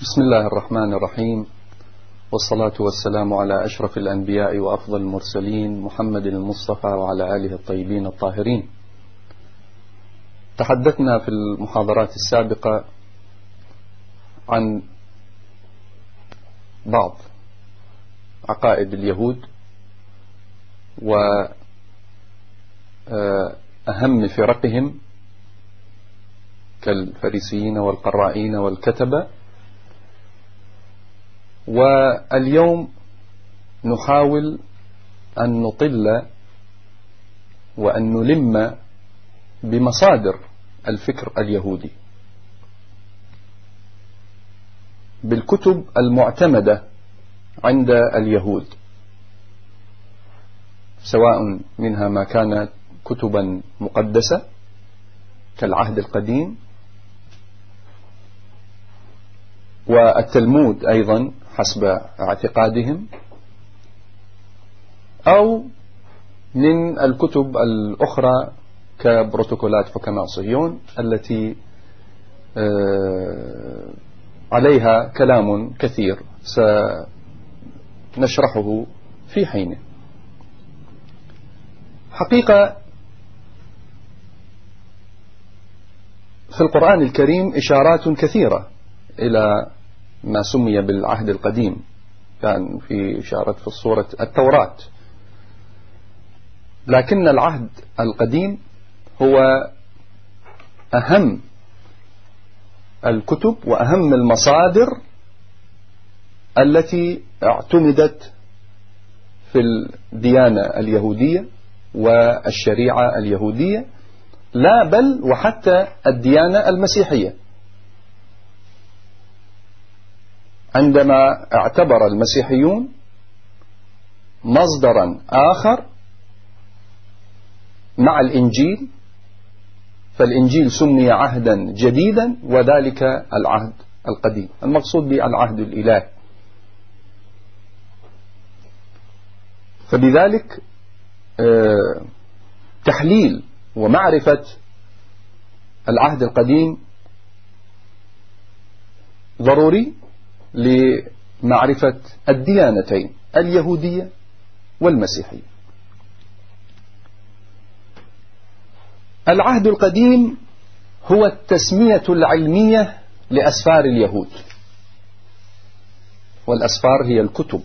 بسم الله الرحمن الرحيم والصلاة والسلام على أشرف الأنبياء وأفضل المرسلين محمد المصطفى وعلى آله الطيبين الطاهرين. تحدثنا في المحاضرات السابقة عن بعض عقائد اليهود وأهم فرقهم كالفريسيين والقرائين والكتبة واليوم نحاول أن نطل وأن نلم بمصادر الفكر اليهودي. بالكتب المعتمدة عند اليهود سواء منها ما كانت كتبا مقدسة كالعهد القديم والتلمود أيضا حسب اعتقادهم أو من الكتب الأخرى كبروتوكولات حكماء صهيون التي آه، عليها كلام كثير سنشرحه في حينه. حقيقة في القرآن الكريم إشارات كثيرة إلى ما سمي بالعهد القديم. كان في إشارة في الصورة التوراة. لكن العهد القديم هو أهم الكتب وأهم المصادر التي اعتمدت في الديانة اليهودية والشريعة اليهودية لا بل وحتى الديانة المسيحية. عندما اعتبر المسيحيون مصدرا آخر مع الإنجيل فالإنجيل سمي عهدا جديدا وذلك العهد القديم. المقصود بالعهد الإلهي. فبذلك آه، تحليل ومعرفة العهد القديم ضروري. لمعرفة الديانتين اليهودية والمسيحية. العهد القديم هو التسمية العلمية لأسفار اليهود والأسفار هي الكتب.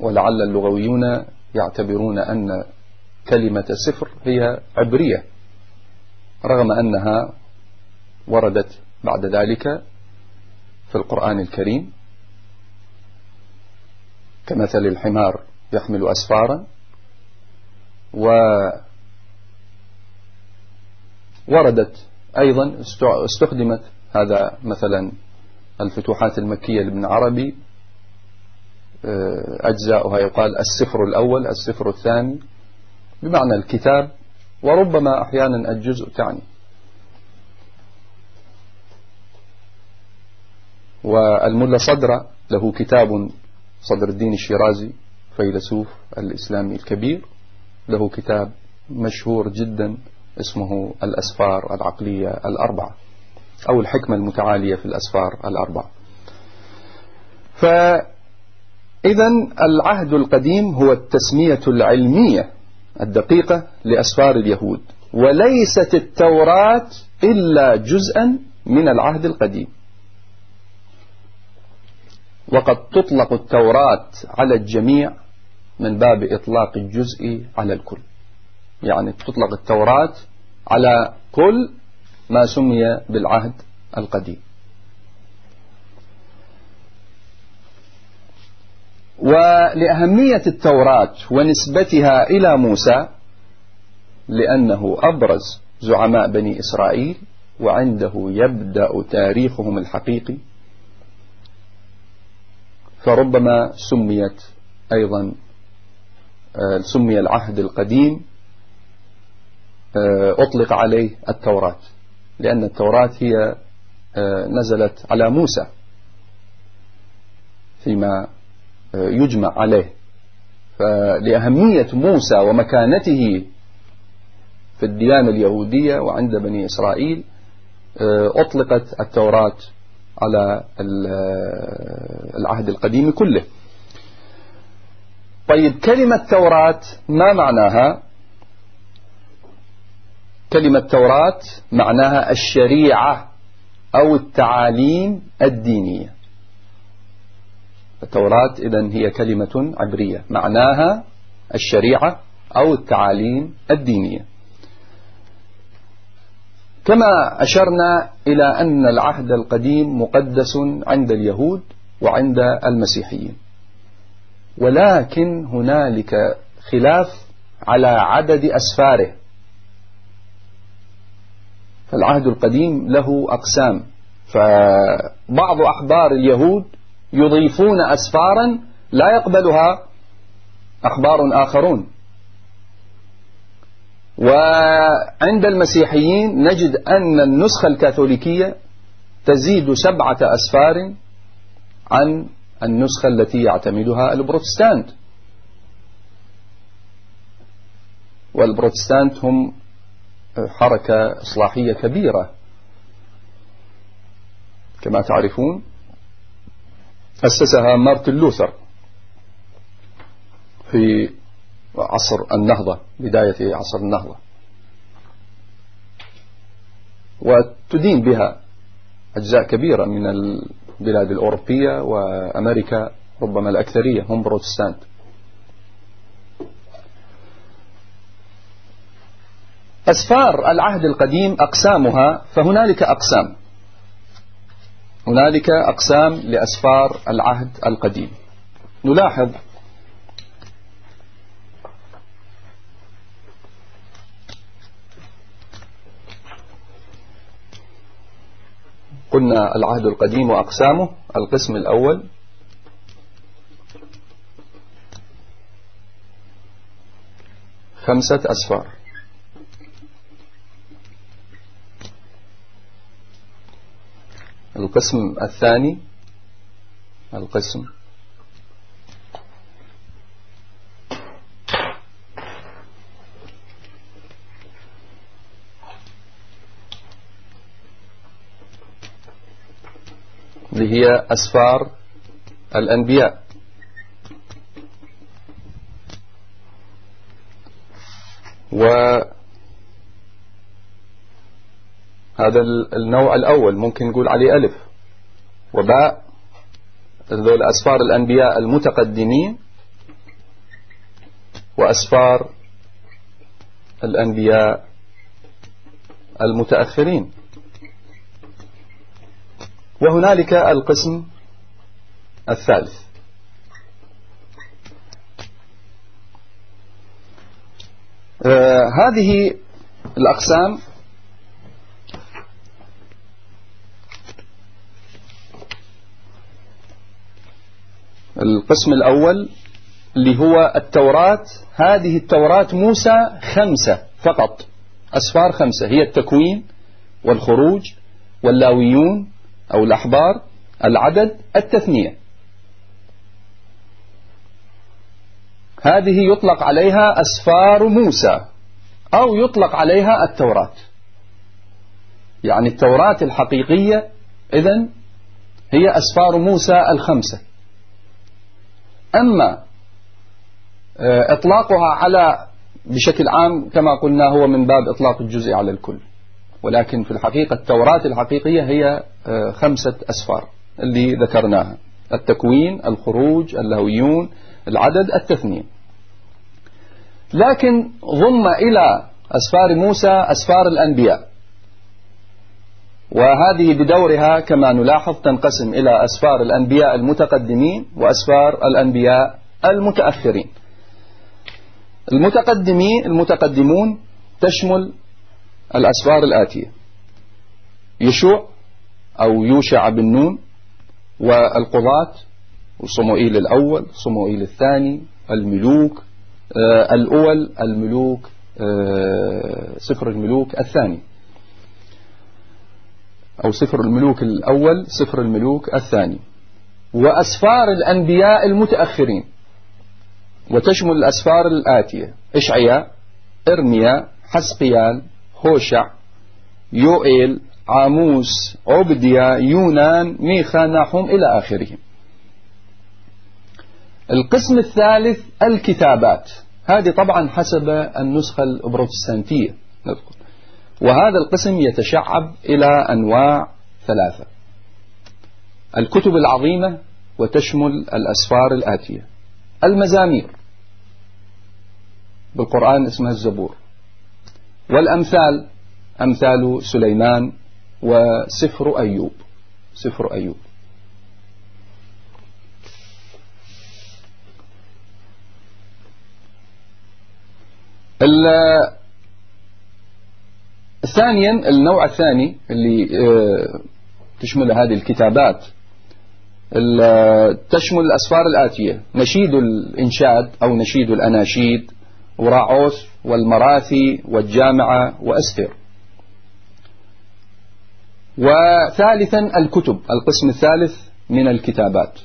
ولعل اللغويون يعتبرون أن كلمة سفر هي عبرية رغم أنها وردت بعد ذلك في القرآن الكريم. كمثل الحمار يحمل أسفارا. ووردت أيضا استخدمت هذا مثلا الفتوحات المكية لابن عربي. آه، أجزاؤها يقال السفر الأول السفر الثاني. بمعنى الكتاب. وربما أحيانا الجزء تعني والملا صدر له كتاب صدر الدين الشيرازي فيلسوف الإسلامي الكبير له كتاب مشهور جدا اسمه الأسفار العقلية الأربعة أو الحكمة المتعالية في الأسفار الأربعة. فإذا العهد القديم هو التسمية العلمية الدقيقة لأسفار اليهود وليست التوراة إلا جزءا من العهد القديم. وقد تطلق التوراة على الجميع من باب إطلاق الجزء على الكل. يعني تطلق التوراة على كل ما سمي بالعهد القديم. ولأهمية التوراة ونسبتها إلى موسى لأنه أبرز زعماء بني إسرائيل وعنده يبدأ تاريخهم الحقيقي فربما سميت أيضا آه، سمي العهد القديم آه، أطلق عليه التوراة لأن التوراة هي آه، نزلت على موسى فيما يجمع عليه. فلأهمية موسى ومكانته في الديانة اليهودية وعند بني إسرائيل أطلقت التوراة على العهد القديم كله. طيب كلمة توراة ما معناها؟ كلمة توراة معناها الشريعة أو التعاليم الدينية. التوراة إذن هي كلمة عبرية معناها الشريعة أو التعاليم الدينية. كما أشرنا إلى أن العهد القديم مقدس عند اليهود وعند المسيحيين. ولكن هنالك خلاف على عدد أسفاره. فالعهد القديم له أقسام. فبعض أحبار اليهود يضيفون أسفارا لا يقبلها أخبار آخرون. وعند المسيحيين نجد أن النسخة الكاثوليكية تزيد سبعة أسفار عن النسخة التي يعتمدها البروتستانت. والبروتستانت هم حركة إصلاحية كبيرة. كما تعرفون أسسها مارتن لوثر في عصر النهضة بداية عصر النهضة. وتدين بها أجزاء كبيرة من البلاد الأوروبية وأمريكا ربما الأكثرية هم بروتستانت أسفار العهد القديم أقسامها فهنالك أقسام. هنالك أقسام لأسفار العهد القديم. نلاحظ قلنا العهد القديم وأقسامه. القسم الأول. خمسة أسفار. القسم الثاني. القسم اللي هي أسفار الأنبياء. وهذا النوع الأول ممكن نقول عليه ألف. وباء ذول أسفار الأنبياء المتقدمين. وأسفار الأنبياء المتأخرين. وهنالك القسم الثالث. آه هذه الأقسام القسم الأول اللي هو التوراة. هذه التوراة موسى خمسة فقط أسفار خمسة هي التكوين والخروج واللاويون أو الأحبار العدد التثنية. هذه يطلق عليها أسفار موسى أو يطلق عليها التوراة. يعني التوراة الحقيقية إذن هي أسفار موسى الخمسة. أما آه، إطلاقها على بشكل عام كما قلنا هو من باب إطلاق الجزء على الكل. ولكن في الحقيقة التوراة الحقيقية هي آه، خمسة أسفار اللي ذكرناها. التكوين الخروج اللهويون العدد التثنية. لكن ضم إلى أسفار موسى أسفار الأنبياء. وهذه بدورها كما نلاحظ تنقسم إلى أسفار الأنبياء المتقدمين وأسفار الأنبياء المتأخرين. المتقدمين المتقدمون تشمل الأسفار الآتية. يشوع أو يوشع بن نون والقضاة وصموئيل الأول صموئيل الثاني الملوك آه الأول الملوك آه سفر الملوك الثاني. أو سفر الملوك الأول سفر الملوك الثاني. وأسفار الأنبياء المتأخرين. وتشمل الأسفار الآتية. إشعياء إرميا حسقيال هوشع يوئيل عاموس عبديا يونان ميخا ناحوم إلى آخره. القسم الثالث الكتابات. هذه طبعا حسب النسخة البروتستانتية وهذا القسم يتشعب إلى أنواع ثلاثة. الكتب العظيمة وتشمل الأسفار الآتية. المزامير. بالقرآن اسمها الزبور. والأمثال أمثال سليمان وسفر أيوب. سفر أيوب. ثانيا النوع الثاني اللي آه، تشمل هذه الكتابات تشمل الأسفار الآتية. نشيد الإنشاد أو نشيد الأناشيد. وراعوث والمراثي والجامعة وأستر. وثالثا الكتب القسم الثالث من الكتابات.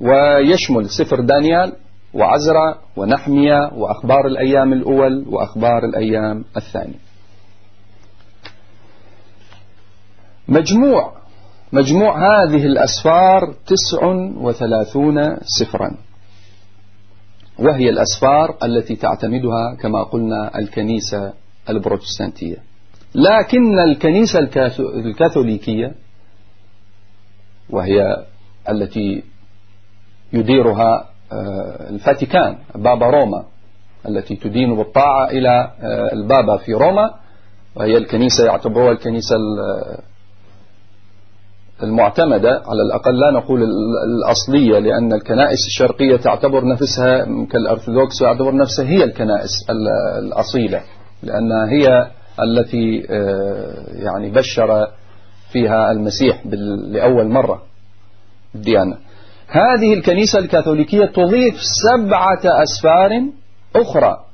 ويشمل سفر دانيال وعزرا ونحمية وأخبار الأيام الأول وأخبار الأيام الثاني مجموع مجموع هذه الأسفار تسع وثلاثون سفرا. وهي الأسفار التي تعتمدها كما قلنا الكنيسة البروتستانتية. لكن الكنيسة الكاثوليكية وهي التي يديرها آه، الفاتيكان بابا روما التي تدين بالطاعة إلى آه، البابا في روما وهي الكنيسة يعتبروها الكنيسة المعتمدة على الأقل لا نقول الأصلية لأن الكنائس الشرقية تعتبر نفسها كالأرثوذكس تعتبر نفسها هي الكنائس الأصيلة لأنها هي التي آه، يعني بشر فيها المسيح لأول مرة الديانة. هذه الكنيسة الكاثوليكية تضيف سبعة أسفار أخرى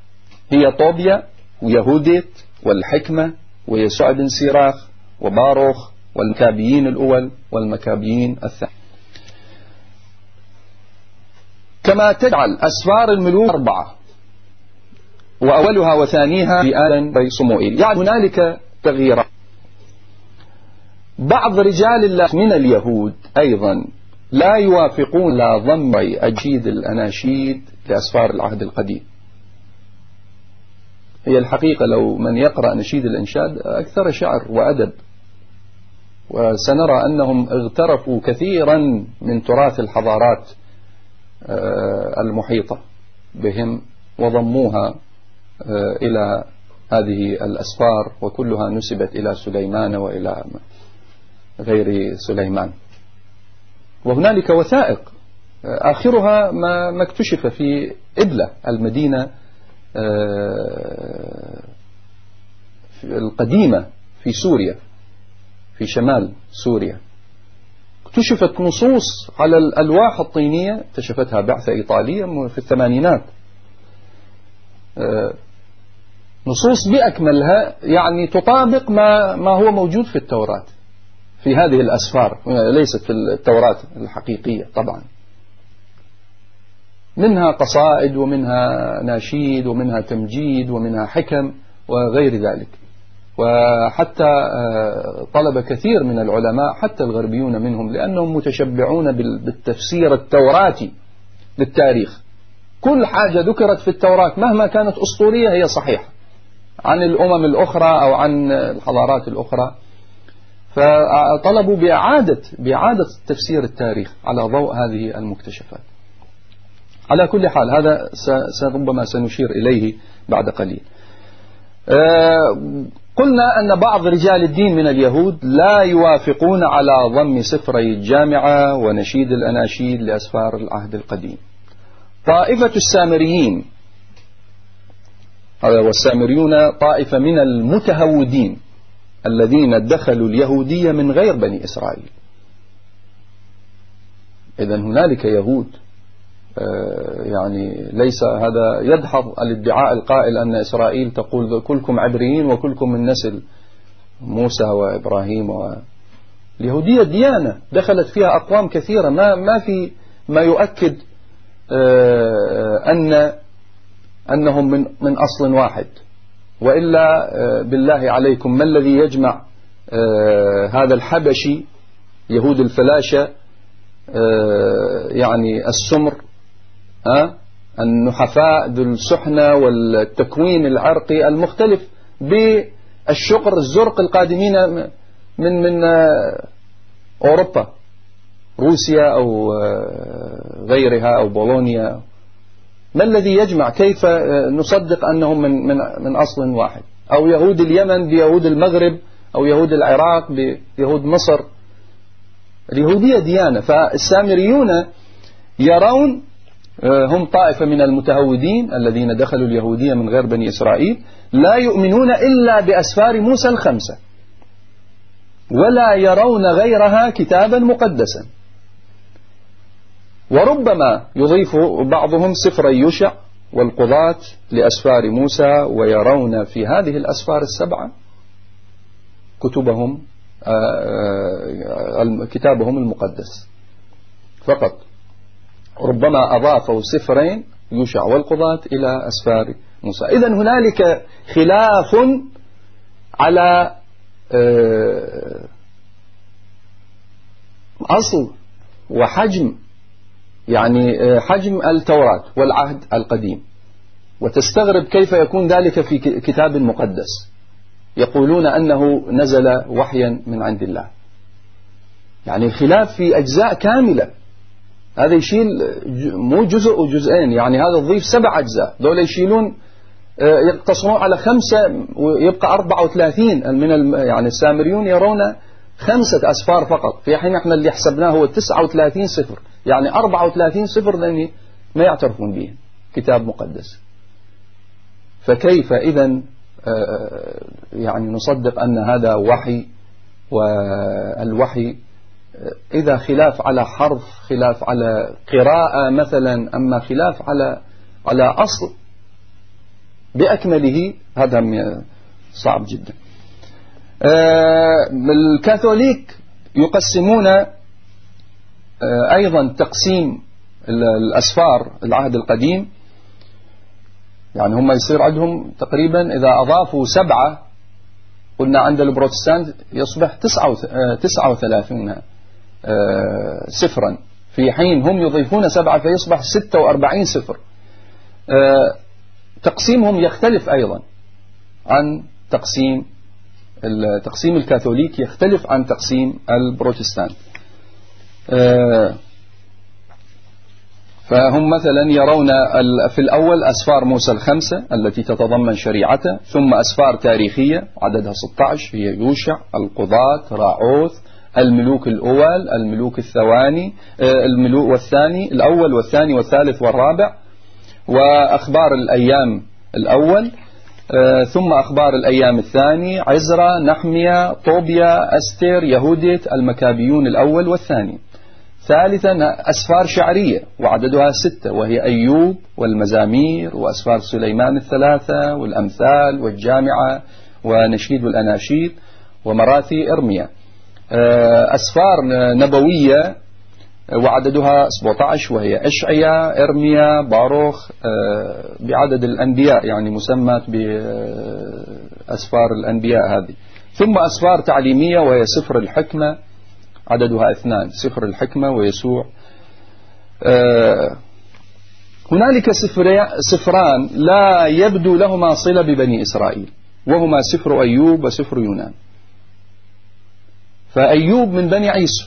هي طوبيا ويهوديت والحكمة ويسوع بن سيراخ وباروخ والمكابيين الأول والمكابيين الثاني. كما تجعل أسفار الملوك أربعة وأولها وثانيها في آل بي صموئيل يعني هنالك تغييرات. بعض رجال الله من اليهود أيضا لا يوافقون لا ضم أجيد الأناشيد لأسفار العهد القديم. هي الحقيقة لو من يقرأ نشيد الإنشاد أكثر شعر وأدب. وسنرى أنهم اغترفوا كثيرا من تراث الحضارات آه، المحيطة بهم وضموها آه، إلى هذه الأسفار وكلها نسبت إلى سليمان وإلى غير سليمان. وهنالك وثائق آه، آخرها ما اكتشف في إبلة المدينة القديمة في سوريا. في شمال سوريا. اكتشفت نصوص على الألواح الطينية اكتشفتها بعثة إيطالية في الثمانينات. آه، نصوص بأكملها يعني تطابق ما, ما هو موجود في التوراة في هذه الأسفار ليست في التوراة الحقيقية طبعا. منها قصائد ومنها ناشيد ومنها تمجيد ومنها حكم وغير ذلك. وحتى آه، طلب كثير من العلماء حتى الغربيون منهم لأنهم متشبعون بالتفسير التوراتي للتاريخ. كل حاجة ذكرت في التوراة مهما كانت أسطورية هي صحيحة. عن الأمم الأخرى أو عن الحضارات الأخرى. فطلبوا بإعادة بإعادة تفسير التاريخ على ضوء هذه المكتشفات. على كل حال هذا ربما سنشير إليه بعد قليل. قلنا أن بعض رجال الدين من اليهود لا يوافقون على ضم سفري الجامعة ونشيد الأناشيد لأسفار العهد القديم. طائفة السامريين والسامريون طائفة من المتهودين الذين دخلوا اليهودية من غير بني إسرائيل. إذا هنالك يهود آه، يعني ليس هذا يدحض الادعاء القائل أن إسرائيل تقول كلكم عبريين وكلكم من نسل موسى وإبراهيم و... اليهودية ديانة دخلت فيها أقوام كثيرة. ما ما في ما يؤكد آه، أن أنهم من من أصل واحد. وإلا آه، بالله عليكم ما الذي يجمع آه، هذا الحبشي يهود الفلاشة آه، يعني السمر النحفاء ذو السحنة والتكوين العرقي المختلف بالشقر الزرق القادمين من من أوروبا. روسيا أو غيرها أو بولونيا. ما الذي يجمع؟ كيف نصدق أنهم من, من, من أصل واحد؟ أو يهود اليمن بيهود المغرب أو يهود العراق بيهود مصر؟ اليهودية ديانة فالسامريون يرون آه، هم طائفة من المتهودين الذين دخلوا اليهودية من غير بني إسرائيل. لا يؤمنون إلا بأسفار موسى الخمسة ولا يرون غيرها كتابا مقدسا. وربما يضيف بعضهم سفر يوشع والقضاة لأسفار موسى ويرون في هذه الأسفار السبعة كتبهم آه، آه، كتابهم المقدس. فقط ربما أضافوا سفرين يوشع والقضاة إلى أسفار موسى. إذا هنالك خلاف على آه، أصل وحجم يعني آه، حجم التوراة والعهد القديم. وتستغرب كيف يكون ذلك في كتاب مقدس. يقولون أنه نزل وحيا من عند الله. يعني الخلاف في أجزاء كاملة. هذا يشيل مو جزء وجزئين يعني هذا تضيف سبع أجزاء. دول يشيلون آه، يقتصرون على خمسة ويبقى 34 من يعني السامريون يرون خمسة أسفار فقط. في حين إحنا اللي حسبناه هو 39 صفر. يعني 34 صفر لأني ما يعترفون به. كتاب مقدس. فكيف إذا آه، يعني نصدق أن هذا وحي والوحي إذا خلاف على حرف خلاف على قراءة مثلا أما خلاف على على أصل بأكمله هذا صعب جدا. آه، الكاثوليك يقسمون آه، أيضا تقسيم الأسفار العهد القديم. يعني هم يصير عندهم تقريبا إذا أضافوا سبعة قلنا عند البروتستانت يصبح تسعة وثلاثون آه، صفرا في حين هم يضيفون سبعة فيصبح ستة وأربعين صفر آه، تقسيمهم يختلف أيضا عن تقسيم التقسيم الكاثوليك يختلف عن تقسيم البروتستانت. آه، فهم مثلا يرون في الأول أسفار موسى الخمسة التي تتضمن شريعته ثم أسفار تاريخية عددها 16 هي يوشع القضاة راعوث الملوك الأول الملوك الثواني آه، الملوك والثاني الأول والثاني والثالث والرابع وأخبار الأيام الأول آه، ثم أخبار الأيام الثاني عزرا نحمية طوبيا أستير يهوديت المكابيون الأول والثاني. ثالثا أسفار شعرية وعددها ستة وهي أيوب والمزامير وأسفار سليمان الثلاثة والأمثال والجامعة ونشيد والأناشيد ومراثي إرميا. أسفار نبوية وعددها 17 وهي أشعيا إرميا باروخ آه، بعدد الأنبياء يعني مسمات بأسفار الأنبياء هذه. ثم أسفار تعليمية وهي سفر الحكمة عددها اثنان سفر الحكمة ويسوع. آه، هنالك سفران لا يبدو لهما صلة ببني إسرائيل وهما سفر أيوب وسفر يونان. فأيوب من بني عيسو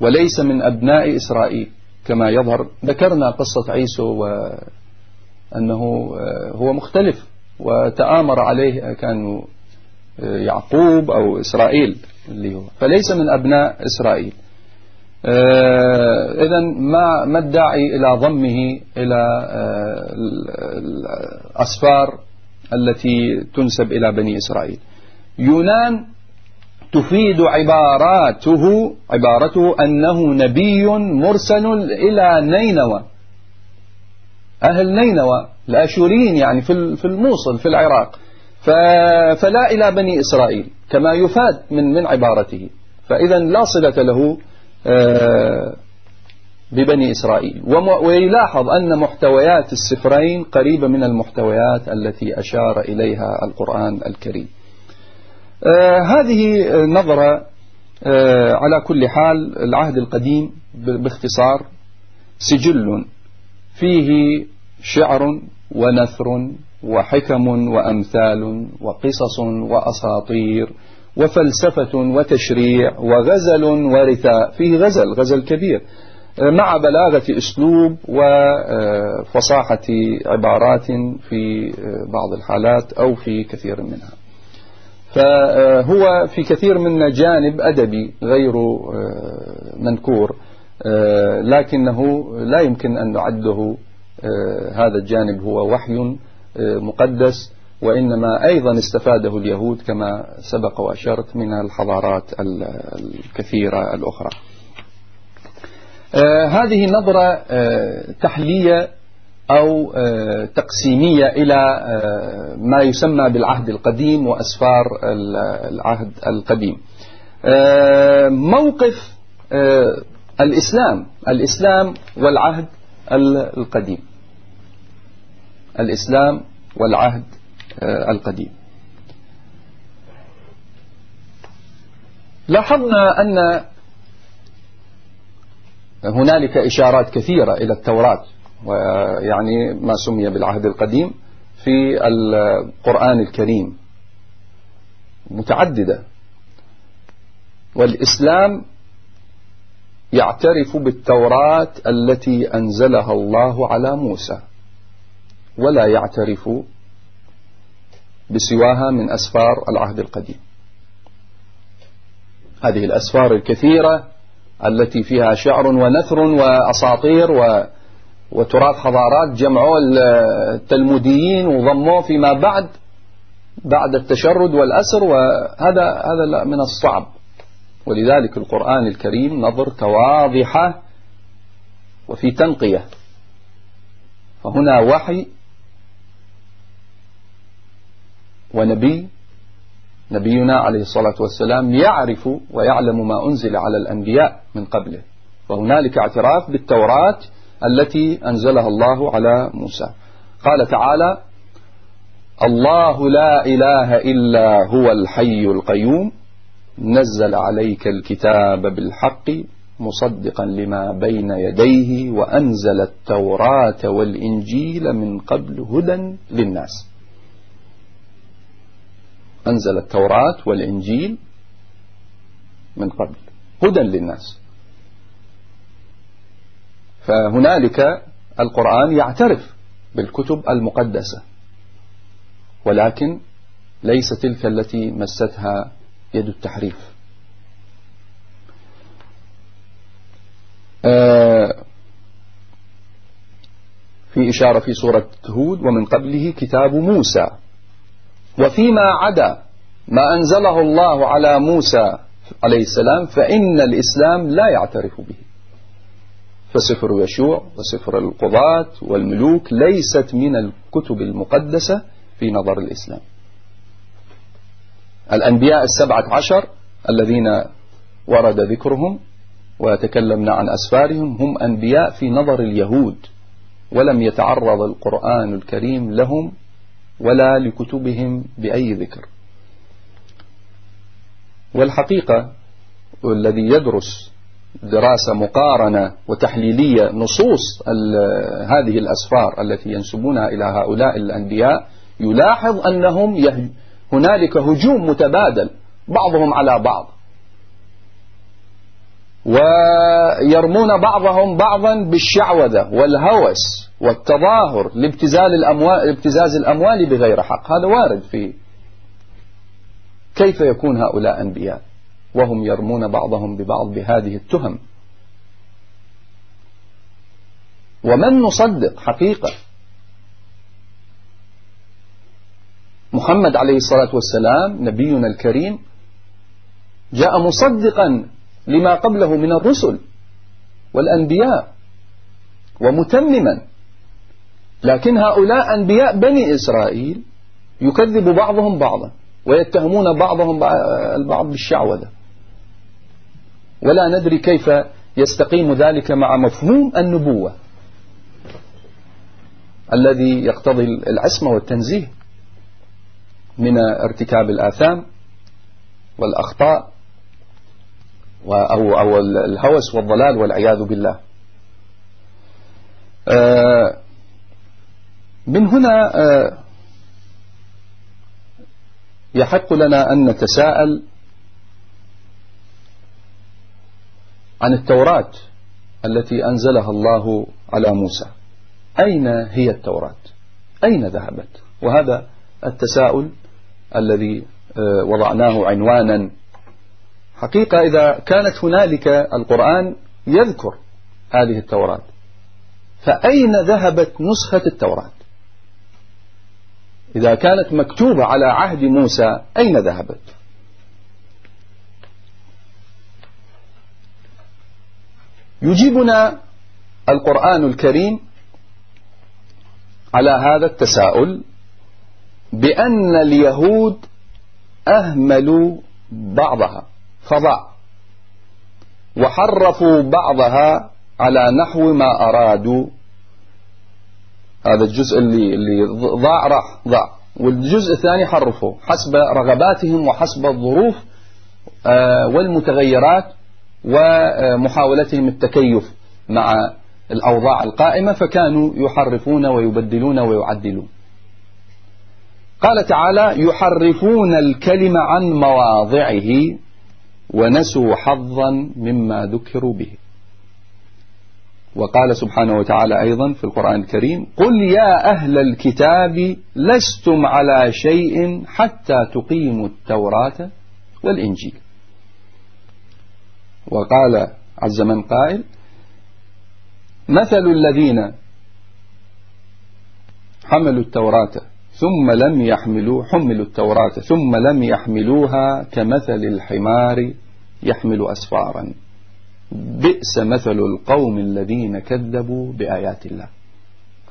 وليس من أبناء إسرائيل كما يظهر. ذكرنا قصة عيسو وأنه هو مختلف وتآمر عليه آه، يعقوب أو إسرائيل اللي هو. فليس من أبناء إسرائيل. إذا ما ما الداعي إلى ضمه إلى الأسفار التي تنسب إلى بني إسرائيل؟ يونان تفيد عباراته عبارته أنه نبي مرسل إلى نينوى. أهل نينوى الأشوريين يعني في الموصل في العراق. فلا إلى بني إسرائيل كما يفاد من من عبارته. فإذا لا صلة له آه، ببني إسرائيل. ويلاحظ أن محتويات السفرين قريبة من المحتويات التي أشار إليها القرآن الكريم. هذه نظرة آه على كل حال العهد القديم باختصار سجل فيه شعر ونثر وحكم وأمثال وقصص وأساطير وفلسفة وتشريع وغزل ورثاء فيه غزل غزل كبير مع بلاغة أسلوب وفصاحة عبارات في بعض الحالات أو في كثير منها. فهو في كثير من جانب أدبي غير منكور لكنه لا يمكن أن نعده هذا الجانب هو وحي مقدس وإنما أيضا استفاده اليهود كما سبق وأشرت من الحضارات الكثيرة الأخرى. آه هذه نظرة آه تحلية أو آه تقسيمية إلى آه، ما يسمى بالعهد القديم وأسفار العهد القديم. آه، موقف الإسلام الإسلام والعهد القديم. الإسلام والعهد القديم. لاحظنا أن هنالك إشارات كثيرة إلى التوراة. ويعني ما سمي بالعهد القديم في القرآن الكريم متعددة. والإسلام يعترف بالتوراة التي أنزلها الله على موسى ولا يعترف بسواها من أسفار العهد القديم. هذه الأسفار الكثيرة التي فيها شعر ونثر وأساطير و وتراث حضارات جمعوا التلموديين وضموه فيما بعد بعد التشرد والأسر وهذا هذا من الصعب. ولذلك القرآن الكريم نظرة واضحة وفي تنقية. فهنا وحي ونبي نبينا عليه الصلاة والسلام يعرف ويعلم ما أنزل على الأنبياء من قبله. وهنالك اعتراف بالتوراة التي أنزلها الله على موسى. قال تعالى الله لا إله إلا هو الحي القيوم. نزل عليك الكتاب بالحق مصدقا لما بين يديه وأنزل التوراة والإنجيل من قبل هدى للناس. أنزل التوراة والإنجيل من قبل هدى للناس. فهنالك القرآن يعترف بالكتب المقدسة ولكن ليس تلك التي مستها يد التحريف. آه، في إشارة في سورة هود ومن قبله كتاب موسى. وفيما عدا ما أنزله الله على موسى عليه السلام فإن الإسلام لا يعترف به. فسفر يشوع وسفر القضاة والملوك ليست من الكتب المقدسة في نظر الإسلام. الأنبياء السبعة عشر الذين ورد ذكرهم وتكلمنا عن أسفارهم هم أنبياء في نظر اليهود ولم يتعرض القرآن الكريم لهم ولا لكتبهم بأي ذكر. والحقيقة الذي يدرس دراسة مقارنة وتحليلية نصوص هذه الأسفار التي ينسبونها إلى هؤلاء الأنبياء يلاحظ أنهم هنالك هجوم متبادل بعضهم على بعض. ويرمون بعضهم بعضا بالشعوذة والهوس والتظاهر لابتزال الأموال ابتزاز الأموال بغير حق. هذا وارد في كيف يكون هؤلاء أنبياء. وهم يرمون بعضهم ببعض بهذه التهم. ومن نصدق حقيقة؟ محمد عليه الصلاة والسلام نبينا الكريم جاء مصدقا لما قبله من الرسل والأنبياء ومتمما. لكن هؤلاء أنبياء بني إسرائيل يكذب بعضهم بعضا ويتهمون بعضهم البعض بالشعوذة. ولا ندري كيف يستقيم ذلك مع مفهوم النبوة الذي يقتضي العصمة والتنزيه من ارتكاب الآثام والأخطاء أو, أو الهوس والضلال والعياذ بالله. آه، من هنا آه، يحق لنا أن نتساءل عن التوراة التي أنزلها الله على موسى. أين هي التوراة؟ أين ذهبت؟ وهذا التساؤل الذي آه، وضعناه عنوانا. حقيقة إذا كانت هنالك القرآن يذكر هذه التوراة فأين ذهبت نسخة التوراة؟ إذا كانت مكتوبة على عهد موسى أين ذهبت؟ يجيبنا القرآن الكريم على هذا التساؤل بأن اليهود أهملوا بعضها فضع وحرفوا بعضها على نحو ما أرادوا. هذا الجزء اللي اللي ضاع راح ضاع. والجزء الثاني حرفوا حسب رغباتهم وحسب الظروف آه، والمتغيرات. ومحاولتهم التكيف مع الأوضاع القائمة فكانوا يحرفون ويبدلون ويعدلون. قال تعالى يحرفون الكلم عن مواضعه ونسوا حظا مما ذكروا به. وقال سبحانه وتعالى أيضا في القرآن الكريم قل يا أهل الكتاب لستم على شيء حتى تقيموا التوراة والإنجيل. وقال عز من قائل مثل الذين حملوا التوراة ثم لم يحملوا حملوا التوراة ثم لم يحملوها كمثل الحمار يحمل أسفارا. بئس مثل القوم الذين كذبوا بآيات الله.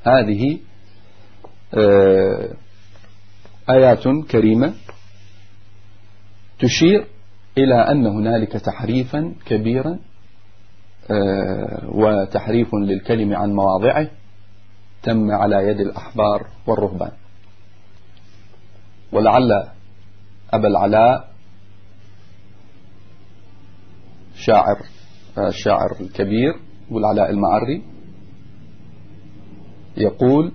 هذه آه، آيات كريمة تشير إلى أن هنالك تحريفا كبيرا آه، وتحريف للكلم عن مواضعه تم على يد الأحبار والرهبان. ولعل أبا العلاء شاعر الشاعر الكبير والعلاء المعري يقول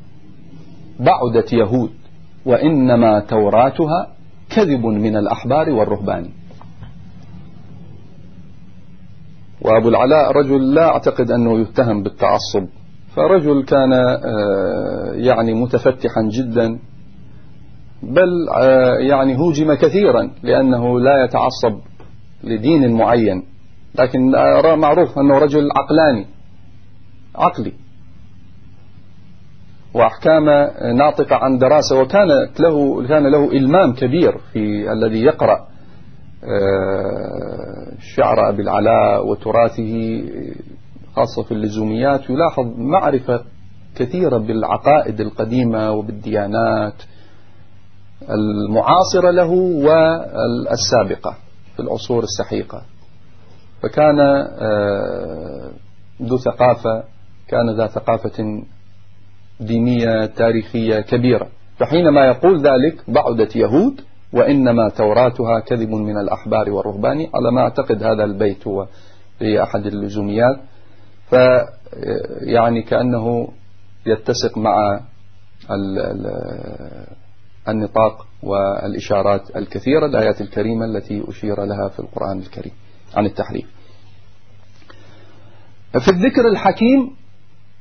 بعدت يهود وإنما توراتها كذب من الأحبار والرهبان. وأبو العلاء رجل لا أعتقد أنه يتهم بالتعصب فرجل كان آه، يعني متفتحا جدا بل آه، يعني هوجم كثيرا لأنه لا يتعصب لدين معين لكن معروف أنه رجل عقلاني عقلي. وأحكام ناطقة عن دراسة وكانت له كان له إلمام كبير في الذي يقرأ. شعر أبي العلاء وتراثه خاصة في اللزوميات يلاحظ معرفة كثيرة بالعقائد القديمة وبالديانات المعاصرة له والسابقة في العصور السحيقة. فكان آه، ذو ثقافة كان ذا ثقافة دينية تاريخية كبيرة. فحينما يقول ذلك بعدت يهود وإنما توراتها كذب من الأحبار والرهبان. على ما أعتقد هذا البيت هو في أحد اللزوميات ف يعني كأنه يتسق مع النطاق والإشارات الكثيرة الآيات الكريمة التي أشير لها في القرآن الكريم عن التحريف. في الذكر الحكيم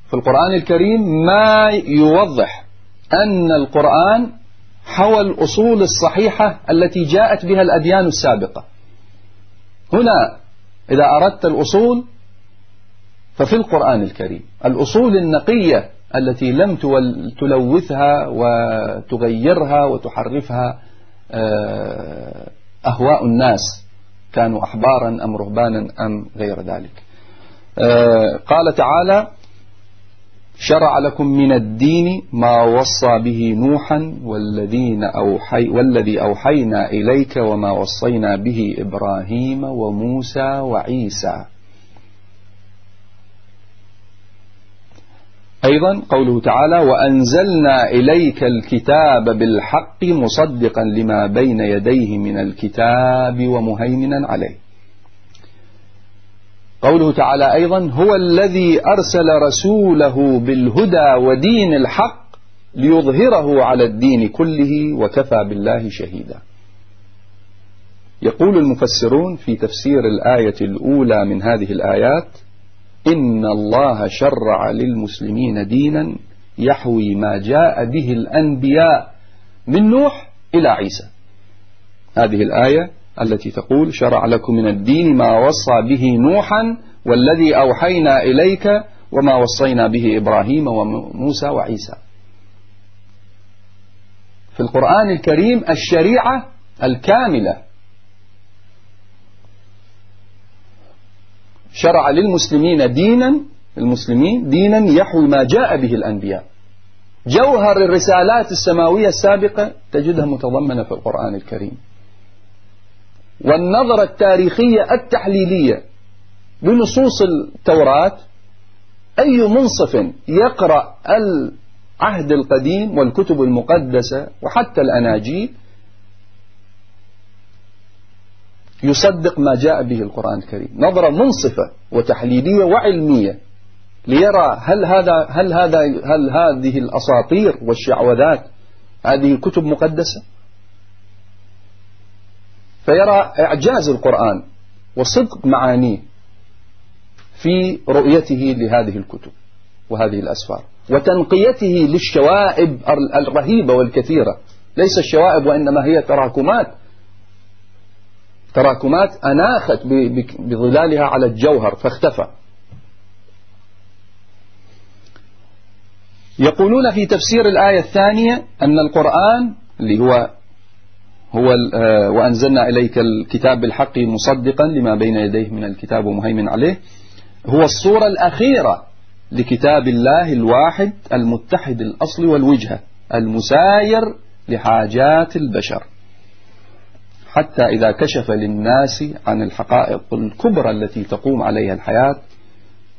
في القرآن الكريم ما يوضح أن القرآن حوى الأصول الصحيحة التي جاءت بها الأديان السابقة. هنا إذا أردت الأصول ففي القرآن الكريم. الأصول النقية التي لم تلوثها وتغيرها وتحرفها آه، أهواء الناس كانوا أحبارا أم رهبانا أم غير ذلك. آه، قال تعالى شرع لكم من الدين ما وصى به نوحا والذين أوحي والذي أوحينا إليك وما وصينا به إبراهيم وموسى وعيسى. أيضا قوله تعالى وأنزلنا إليك الكتاب بالحق مصدقا لما بين يديه من الكتاب ومهيمنا عليه. قوله تعالى أيضا هو الذي أرسل رسوله بالهدى ودين الحق ليظهره على الدين كله وكفى بالله شهيدا. يقول المفسرون في تفسير الآية الأولى من هذه الآيات إن الله شرع للمسلمين دينا يحوي ما جاء به الأنبياء من نوح إلى عيسى. هذه الآية التي تقول شرع لكم من الدين ما وصى به نوحا والذي أوحينا إليك وما وصينا به إبراهيم وموسى وعيسى. في القرآن الكريم الشريعة الكاملة. شرع للمسلمين دينا المسلمين دينا يحوي ما جاء به الأنبياء. جوهر الرسالات السماوية السابقة تجدها متضمنة في القرآن الكريم. والنظرة التاريخية التحليلية بنصوص التوراة أي منصف يقرأ العهد القديم والكتب المقدسة وحتى الأناجيل يصدق ما جاء به القرآن الكريم. نظرة منصفة وتحليلية وعلمية ليرى هل هذا هل هذا هل هذه الأساطير والشعوذات هذه كتب مقدسة؟ فيرى إعجاز القرآن وصدق معانيه في رؤيته لهذه الكتب وهذه الأسفار وتنقيته للشوائب الرهيبة والكثيرة. ليس الشوائب وإنما هي تراكمات تراكمات أناخت بظلالها على الجوهر فاختفى. يقولون في تفسير الآية الثانية أن القرآن اللي هو هو آه، وأنزلنا إليك الكتاب بالحق مصدقا لما بين يديه من الكتاب ومهيمن عليه. هو الصورة الأخيرة لكتاب الله الواحد المتحد الأصل والوجهة المساير لحاجات البشر. حتى إذا كشف للناس عن الحقائق الكبرى التي تقوم عليها الحياة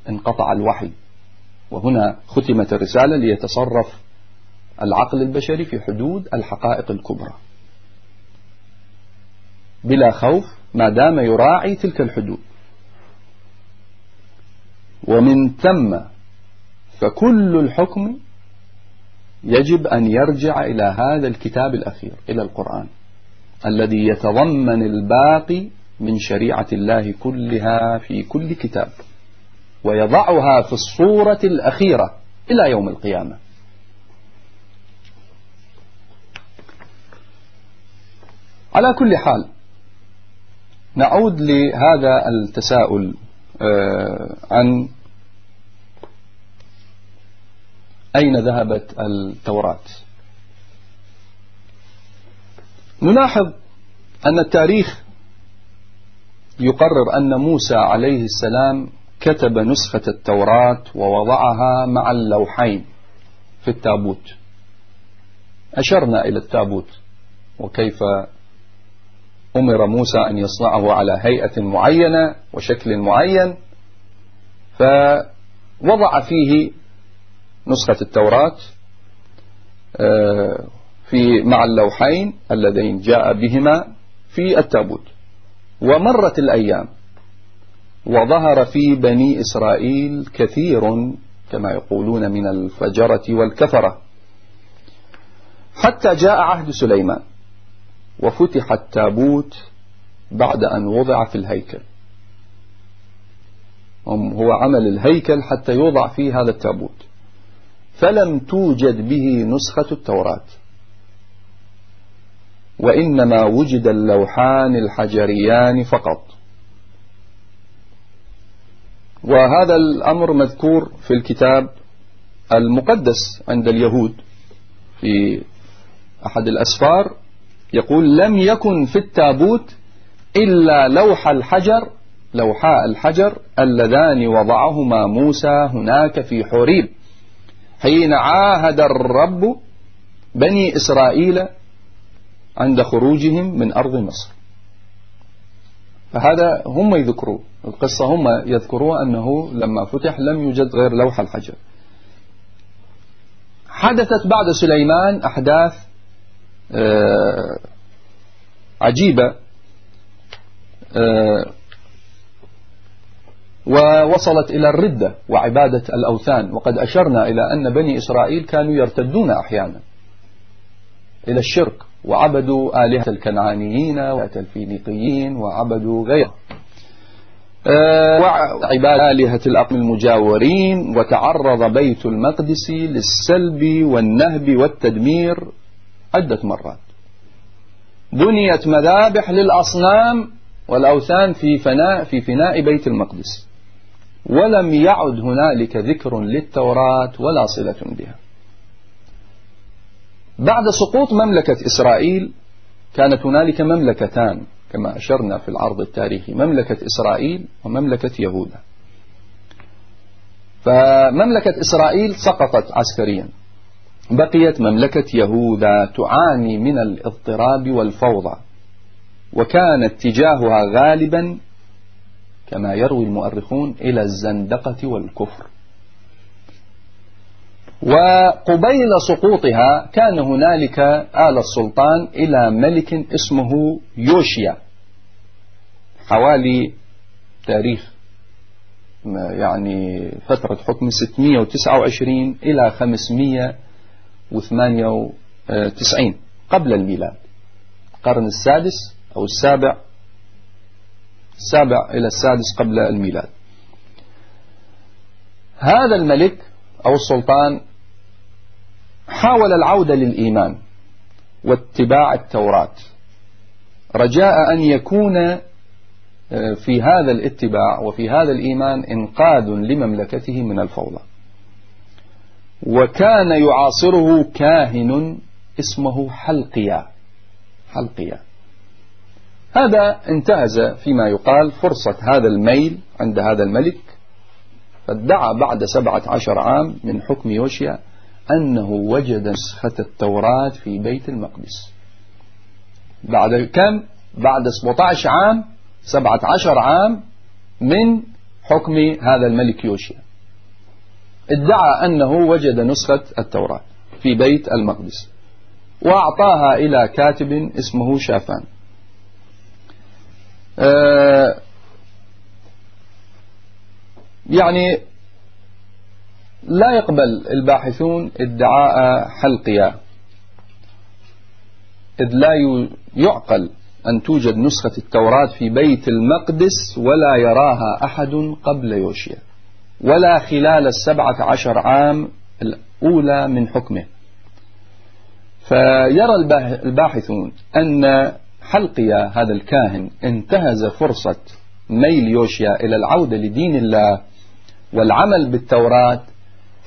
انقطع الوحي. وهنا ختمت الرسالة ليتصرف العقل البشري في حدود الحقائق الكبرى. بلا خوف ما دام يراعي تلك الحدود. ومن ثم فكل الحكم يجب أن يرجع إلى هذا الكتاب الأخير إلى القرآن الذي يتضمن الباقي من شريعة الله كلها في كل كتاب ويضعها في الصورة الأخيرة إلى يوم القيامة. على كل حال نعود لهذا التساؤل آه، عن أين ذهبت التوراة؟ نلاحظ أن التاريخ يقرر أن موسى عليه السلام كتب نسخة التوراة ووضعها مع اللوحين في التابوت. أشرنا إلى التابوت وكيف أمر موسى أن يصنعه على هيئة معينة وشكل معين فوضع فيه نسخة التوراة آه، في مع اللوحين اللذين جاء بهما في التابوت. ومرت الأيام وظهر في بني إسرائيل كثير كما يقولون من الفجرة والكفرة. حتى جاء عهد سليمان. وفتح التابوت بعد أن وضع في الهيكل. هو عمل الهيكل حتى يوضع فيه هذا التابوت. فلم توجد به نسخة التوراة. وإنما وجد اللوحان الحجريان فقط. وهذا الأمر مذكور في الكتاب المقدس عند اليهود في أحد الأسفار. يقول لم يكن في التابوت إلا لوح الحجر لوحاء الحجر اللذان وضعهما موسى هناك في حوريب. حين عاهد الرب بني إسرائيل عند خروجهم من أرض مصر. فهذا هم يذكروا القصة هم يذكروا أنه لما فتح لم يوجد غير لوح الحجر. حدثت بعد سليمان أحداث عجيبة. آه، ووصلت إلى الردة وعبادة الأوثان. وقد أشرنا إلى أن بني إسرائيل كانوا يرتدون أحيانا إلى الشرك وعبدوا آلهة الكنعانيين والفينيقيين وعبدوا غيره آه، وعبادة آلهة الأقم المجاورين وتعرض بيت المقدس للسلب والنهب والتدمير. عدة مرات. بنيت مذابح للأصنام والأوثان في فناء في فناء بيت المقدس. ولم يعد هنالك ذكر للتوراة ولا صلة بها. بعد سقوط مملكة إسرائيل كانت هنالك مملكتان كما أشرنا في العرض التاريخي مملكة إسرائيل ومملكة يهوذا فمملكة إسرائيل سقطت عسكريا. بقيت مملكة يهوذا تعاني من الاضطراب والفوضى وكان اتجاهها غالبا كما يروي المؤرخون إلى الزندقة والكفر. وقبيل سقوطها كان هنالك آل السلطان إلى ملك اسمه يوشيا حوالي تاريخ يعني فترة حكم 629 إلى 598 قبل الميلاد. القرن السادس أو السابع السابع إلى السادس قبل الميلاد. هذا الملك أو السلطان حاول العودة للإيمان واتباع التوراة. رجاء أن يكون آه، في هذا الاتباع وفي هذا الإيمان إنقاذ لمملكته من الفوضى. وكان يعاصره كاهن اسمه حلقيا. حلقيا. هذا انتهز فيما يقال فرصة هذا الميل عند هذا الملك فادعى بعد سبعة عشر عام من حكم يوشيا أنه وجد نسخة التوراة في بيت المقدس. بعد كم؟ بعد 17 عام 17 عام من حكم هذا الملك يوشيا. ادعى أنه وجد نسخة التوراة في بيت المقدس وأعطاها إلى كاتب اسمه شافان. آه، يعني لا يقبل الباحثون ادعاء حلقيا إذ لا يعقل أن توجد نسخة التوراة في بيت المقدس ولا يراها أحد قبل يوشيا. ولا خلال السبعة عشر عام الأولى من حكمه. فيرى الباحثون أن حلقيا هذا الكاهن انتهز فرصة ميل يوشيا إلى العودة لدين الله والعمل بالتوراة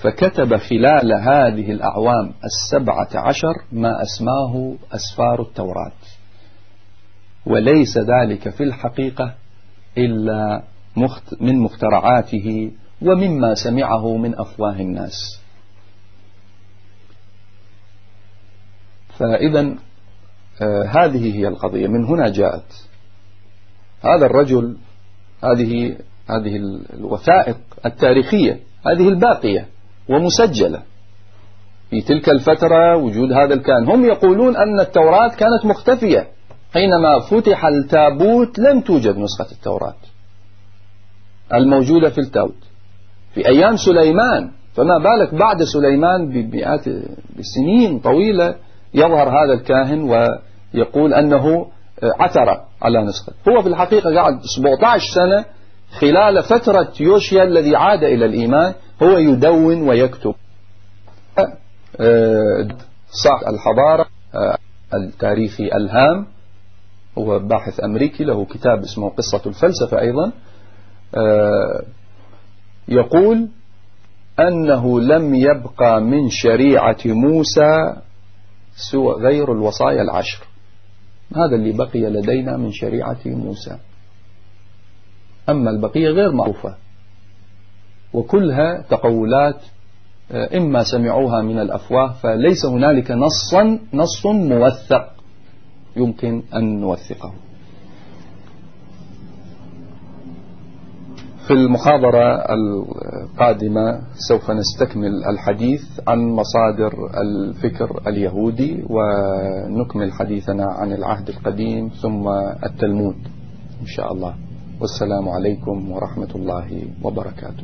فكتب خلال هذه الأعوام السبعة عشر ما أسماه أسفار التوراة. وليس ذلك في الحقيقة إلا من مخترعاته ومما سمعه من أفواه الناس. فإذا آه هذه هي القضية. من هنا جاءت. هذا الرجل هذه هذه الوثائق التاريخية هذه الباقية ومسجلة. في تلك الفترة وجود هذا الكائن هم يقولون أن التوراة كانت مختفية. حينما فتح التابوت لم توجد نسخة التوراة الموجودة في التابوت. في أيام سليمان. فما بالك بعد سليمان بمئات بسنين طويلة يظهر هذا الكاهن ويقول أنه عثر على نسخة. هو في الحقيقة قعد 17 سنة خلال فترة يوشيا الذي عاد إلى الإيمان هو يدون ويكتب. آه، صح الحضارة آه، التاريخي ألهام هو باحث أمريكي له كتاب اسمه قصة الفلسفة أيضا. آه، يقول أنه لم يبقى من شريعة موسى سوى غير الوصايا العشر. هذا اللي بقي لدينا من شريعة موسى. أما البقية غير معروفة. وكلها تقولات آه، إما سمعوها من الأفواه فليس هنالك نصا نص موثق يمكن أن نوثقه. في المحاضرة القادمة سوف نستكمل الحديث عن مصادر الفكر اليهودي ونكمل حديثنا عن العهد القديم ثم التلمود إن شاء الله. والسلام عليكم ورحمة الله وبركاته.